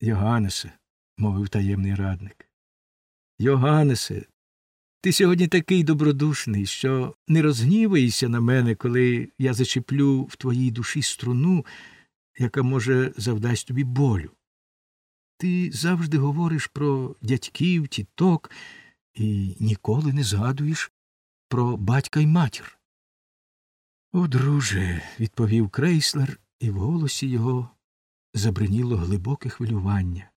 Йоганнесе, мовив таємний радник. Йоганнесе, ти сьогодні такий добродушний, що не розгніваєшся на мене, коли я зачеплю в твоїй душі струну, яка може завдасть тобі болю. Ти завжди говориш про дядьків, тіток і ніколи не згадуєш про батька й матір. О, друже, відповів крейслер, і в голосі його забриніло глибоке хвилювання.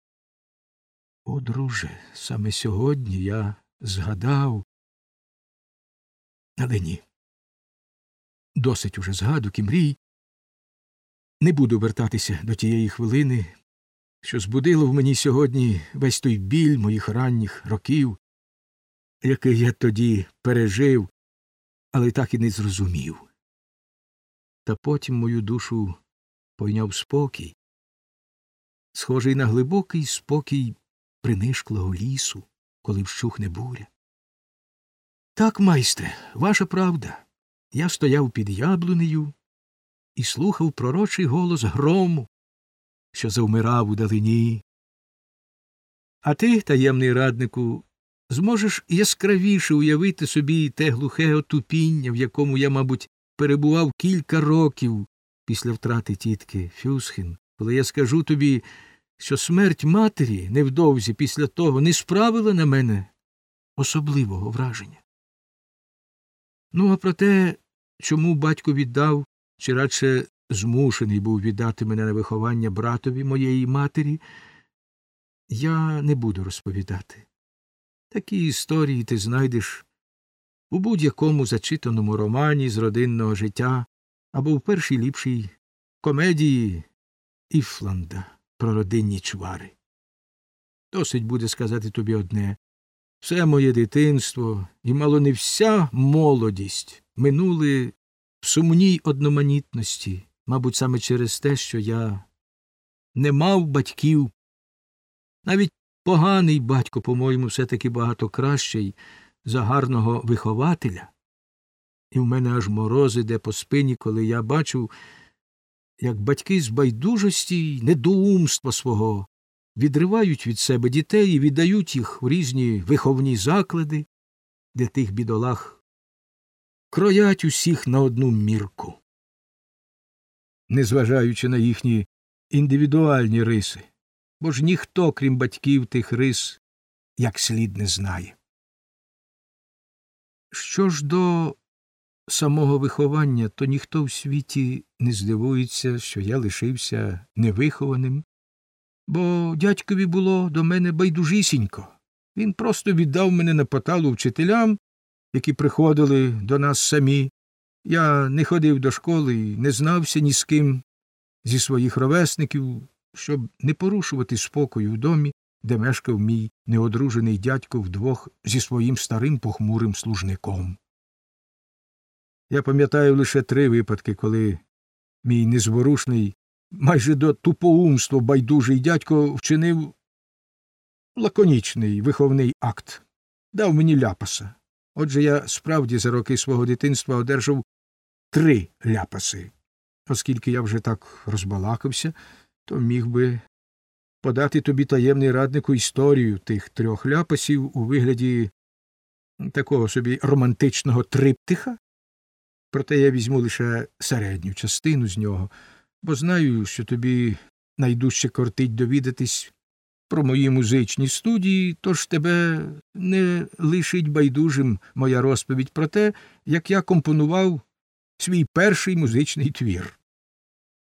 О, друже, саме сьогодні я згадав. Але ні. Досить уже згадок і мрій. Не буду вертатися до тієї хвилини, що збудило в мені сьогодні весь той біль моїх ранніх років, який я тоді пережив, але так і не зрозумів. Та потім мою душу пойняв спокій, схожий на глибокий спокій принишклого лісу, коли вщухне буря. Так, майстре, ваша правда. Я стояв під яблунею і слухав пророчий голос грому, що завмирав у далині. А ти, таємний раднику, зможеш яскравіше уявити собі те глухе отупіння, в якому я, мабуть, перебував кілька років після втрати тітки Фюсхін, коли я скажу тобі, що смерть матері невдовзі після того не справила на мене особливого враження. Ну, а про те, чому батько віддав, чи радше змушений був віддати мене на виховання братові моєї матері, я не буду розповідати. Такі історії ти знайдеш у будь-якому зачитаному романі з родинного життя або в першій ліпшій комедії Іфланда про родинні чвари. Досить буде сказати тобі одне все моє дитинство і мало не вся молодість минули в сумній одноманітності, мабуть, саме через те, що я не мав батьків. Навіть поганий батько, по-моєму, все таки багато кращий за гарного вихователя. І в мене аж мороз іде по спині, коли я бачу, як батьки з байдужості й недоумства свого відривають від себе дітей і віддають їх в різні виховні заклади, де тих бідолах кроять усіх на одну мірку, незважаючи на їхні індивідуальні риси, бо ж ніхто, крім батьків тих рис, як слід не знає. Що ж до самого виховання, то ніхто в світі не здивується, що я лишився невихованим, бо дядькові було до мене байдужісінько. Він просто віддав мене на поталу вчителям, які приходили до нас самі. Я не ходив до школи і не знався ні з ким зі своїх ровесників, щоб не порушувати спокою в домі, де мешкав мій неодружений дядько вдвох зі своїм старим похмурим служником. Я пам'ятаю лише три випадки, коли мій незворушний, майже до тупоумства байдужий дядько вчинив лаконічний виховний акт, дав мені ляпаса. Отже, я справді за роки свого дитинства одержав три ляпаси. Оскільки я вже так розбалакався, то міг би подати тобі таємний раднику історію тих трьох ляпасів у вигляді такого собі романтичного триптиха, проте я візьму лише середню частину з нього, бо знаю, що тобі найдужче кортить довідатись про мої музичні студії, тож тебе не лишить байдужим моя розповідь про те, як я компонував свій перший музичний твір.